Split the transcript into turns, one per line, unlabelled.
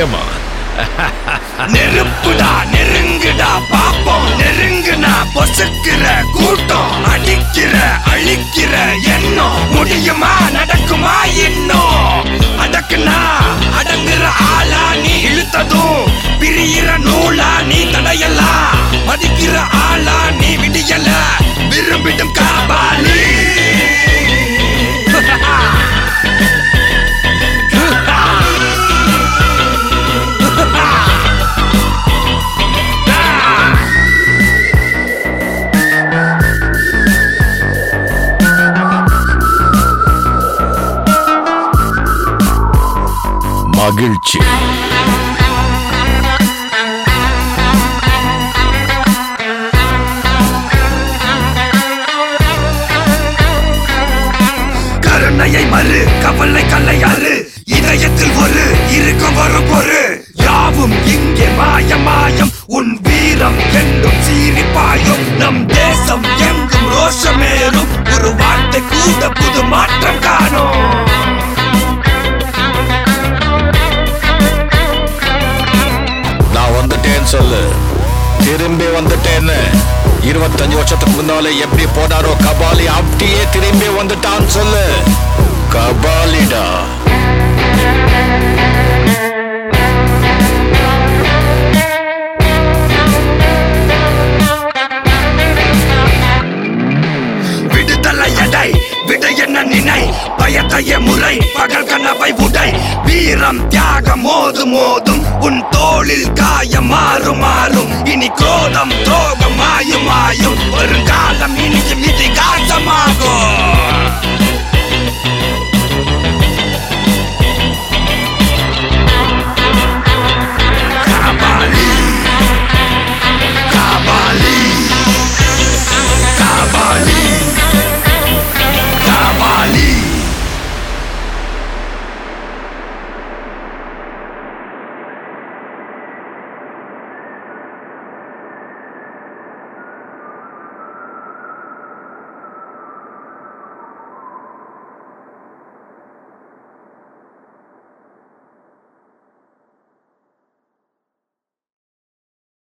ஏமான்
நெருப்புடா நெருங்குடா பாப்போம். நெருங்குனா பொசுக்கிற கூட்டம். அடிக்கிற அழிக்கிற எண்ணம். முடியுமா நடக்குமா இன்னும் அடக்குனா அடங்குற ஆளா நீ இழுத்ததும். பிரியிற நூலா நீ தடையலா? மதிக்கிற ஆளா நீ விடியல? விரும்பிடும் காபாலி.
மகிழ்ச்சி.
கருணையை மறு கவலை கல்லையாறு இதயத்தில் ஒரு இருக்கும் வரும் பொறு யாவும் இங்கே மாயம் மாயம் உன் வீரம் என்றும்
திரும்பி வந்துட்டேன்னு. இருபத்தஞ்சு வருஷத்துக்கு முன்னாலே எப்படி போனாரோ கபாலி அப்படியே திரும்பி வந்துட்டான்னு சொல்லு. கபாலிடா.
நினை பயத்தைய முறை பகல் கனவை உடை. வீரம் தியாகம் மோது மோதும் உன் தோளில் காயம் மாறும் மாறும். இனி குரோதம் துரோகம் மாயும் மாயும். வருங்காலம் இனியும்